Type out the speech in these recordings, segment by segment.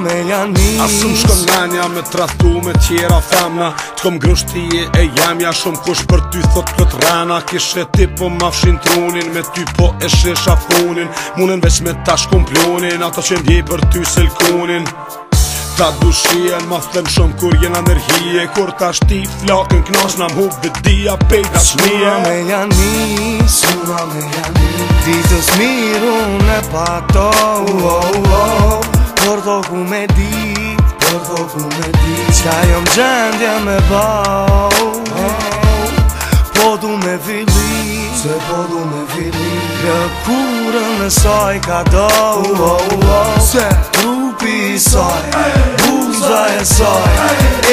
me janë një Asë më shkon me të me tjera famna Të kom e e jam ja shumë kush për ty thot këtë rana Kish e ti po ma fshin trunin me ty po e shesha Munen veç me ta shkom ato që ndje për ty selkunin Ta dushien ma thëm shumë kur jena nërhije Kur ta shti flakën knash na mhub dhe dia pejt Asë më nga me janë një Ti të smiru në pato Uo, oh, uo, oh, uo oh. Por të ku me dit Por të ku me dit Qa jëm gjendje me bau Po du me fili Se po du me fili Kë kurën e saj ka do Se trupi i saj Buza e saj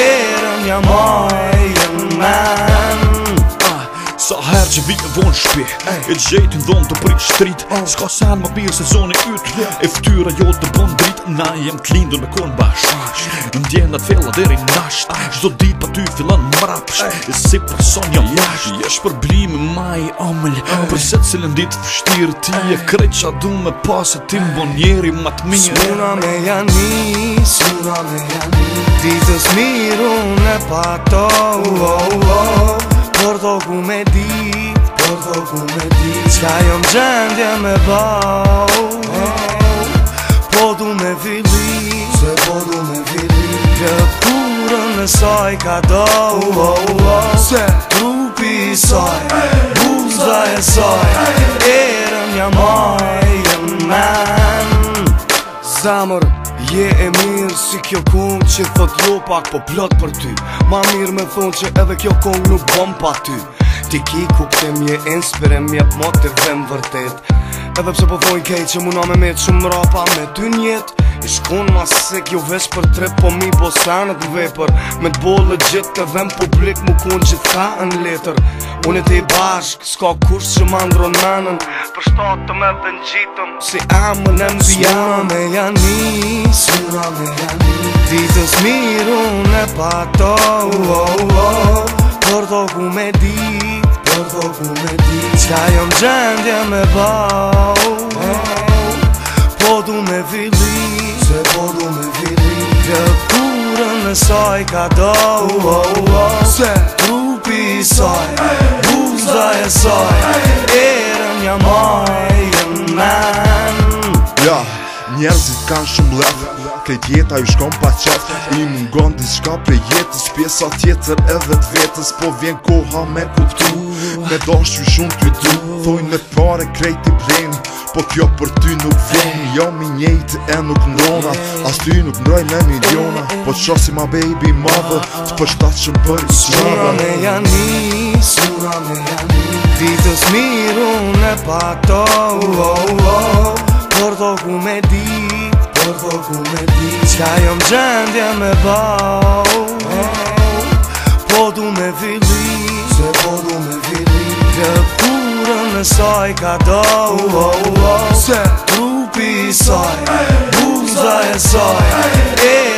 Erën jam aj Sa her që vijë vonë shpi E gjejtën dhonë të prit shtrit Ska sen më birë se zonë yt E ftyra jo të bon drit Na jem të me konë bash Në ndjenë atë fella deri nasht Zdo dit pa ty fillan mrapsh E si person jam jasht Jesh për blimi maj omëll Përse cilën dit fështirë ti E krejt që adu me pas e më bon njeri ma mirë Smura me janë një Smura me janë një Ditës mirë unë e pa to Uo oh, uo oh, uo oh. Për të ku me di Për të ku me di Qa jo më gjendje me bau Po du me fili Se po du me fili Kë saj ka do Se trupi i saj Buza e saj Erën një maj e men Zamor Je e më mirë si kjo kongë që thot jo pak po plot për ty Ma mirë me thonë që edhe kjo kongë nuk bom pa ty ti ki ku këtë mje inspirem Mje për vërtet Edhe pse po vojnë kej që muna me me të shumë rapa me ty njet I shkon ma sek jo vesh për tre po mi bo sanët vepër Me t'bo legit të dhem publik mu kun që t'ka në letër Unë e t'i bashk, s'ka kush që ma ndron nanën Për shtatëm edhe në gjitëm, si amën e më bjanë me janë një, suna me janë një Ditës mirë unë e pato, uo, oh, uo, oh, uo oh. Por të ku me dit Por të ku me dit Qa jëm gjendje me bau Po du me vili Se po du me vili Këpurën në saj ka dau Se trupi i saj Buza e saj Erën jam aj Jëm men Njerëzit kanë shumë lëfë Ke jeta ju shkon pa qaf I mungon di shka pre jetës Pjesa tjetër edhe të vetës Po vjen koha me kuptu Me dosh ju shumë t'ju du Thojnë me pare krejt i breni Po kjo për ty nuk vjen Jo mi njejtë e nuk ndona As ty nuk ndroj me miliona Po të shosi ma baby mother Të përshtat që më për i sërë Sura me janë Sura me janë Ditës mirë unë e pato Por të ku me di fuku me ti Qa jom gjendja me bau Po du me vili Se po du me vili Kë kurë në saj ka do Se trupi saj Buza e saj E